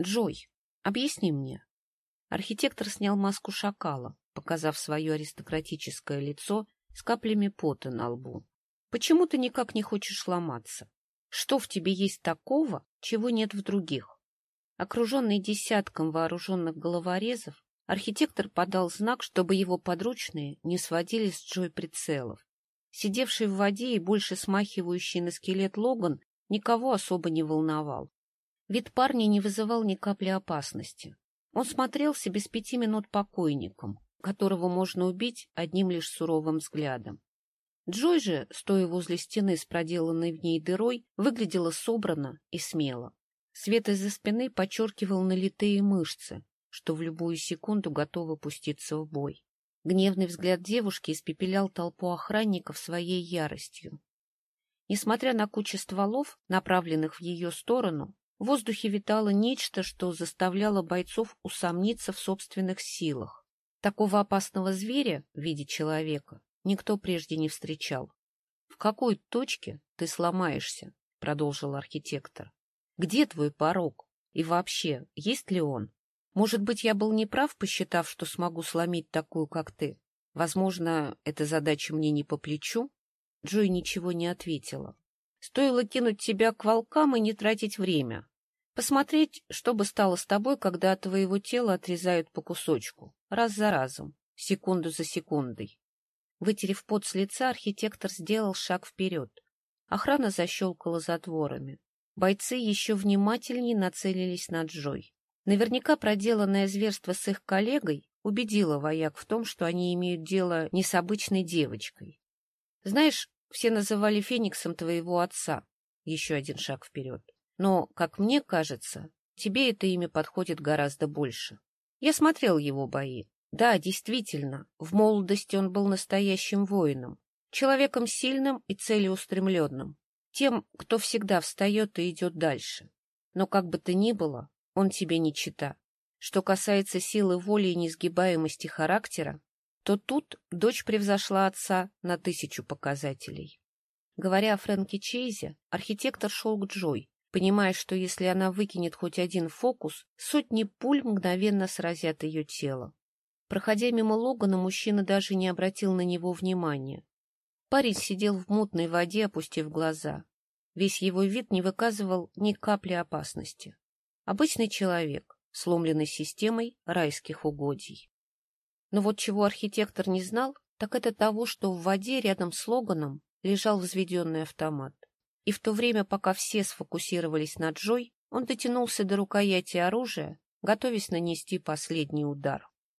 Джой, объясни мне. Архитектор снял маску шакала, показав свое аристократическое лицо с каплями пота на лбу. Почему ты никак не хочешь ломаться? Что в тебе есть такого, чего нет в других? Окруженный десятком вооруженных головорезов, архитектор подал знак, чтобы его подручные не сводили с Джой прицелов. Сидевший в воде и больше смахивающий на скелет Логан никого особо не волновал. Вид парня не вызывал ни капли опасности. Он смотрелся без пяти минут покойником, которого можно убить одним лишь суровым взглядом. Джой же, стоя возле стены с проделанной в ней дырой, выглядела собрано и смело. Свет из-за спины подчеркивал налитые мышцы, что в любую секунду готовы пуститься в бой. Гневный взгляд девушки испепелял толпу охранников своей яростью. Несмотря на кучу стволов, направленных в ее сторону, в воздухе витало нечто, что заставляло бойцов усомниться в собственных силах. Такого опасного зверя в виде человека никто прежде не встречал. — В какой точке ты сломаешься? — продолжил архитектор. Где твой порог? И вообще, есть ли он? Может быть, я был неправ, посчитав, что смогу сломить такую, как ты? Возможно, эта задача мне не по плечу? Джой ничего не ответила. Стоило кинуть тебя к волкам и не тратить время. Посмотреть, что бы стало с тобой, когда от твоего тела отрезают по кусочку, раз за разом, секунду за секундой. Вытерев пот с лица, архитектор сделал шаг вперед. Охрана защелкала затворами. Бойцы еще внимательнее нацелились на Джой. Наверняка проделанное зверство с их коллегой убедило вояк в том, что они имеют дело не с обычной девочкой. Знаешь, все называли Фениксом твоего отца. Еще один шаг вперед. Но, как мне кажется, тебе это имя подходит гораздо больше. Я смотрел его бои. Да, действительно, в молодости он был настоящим воином, человеком сильным и целеустремленным тем, кто всегда встает и идет дальше. Но как бы то ни было, он тебе не чита. Что касается силы воли и несгибаемости характера, то тут дочь превзошла отца на тысячу показателей. Говоря о Фрэнке Чейзе, архитектор шел к Джой, понимая, что если она выкинет хоть один фокус, сотни пуль мгновенно сразят ее тело. Проходя мимо Логана, мужчина даже не обратил на него внимания. Парень сидел в мутной воде, опустив глаза. Весь его вид не выказывал ни капли опасности. Обычный человек, сломленный системой райских угодий. Но вот чего архитектор не знал, так это того, что в воде рядом с Логаном лежал взведенный автомат. И в то время, пока все сфокусировались на Джой, он дотянулся до рукояти оружия, готовясь нанести последний удар.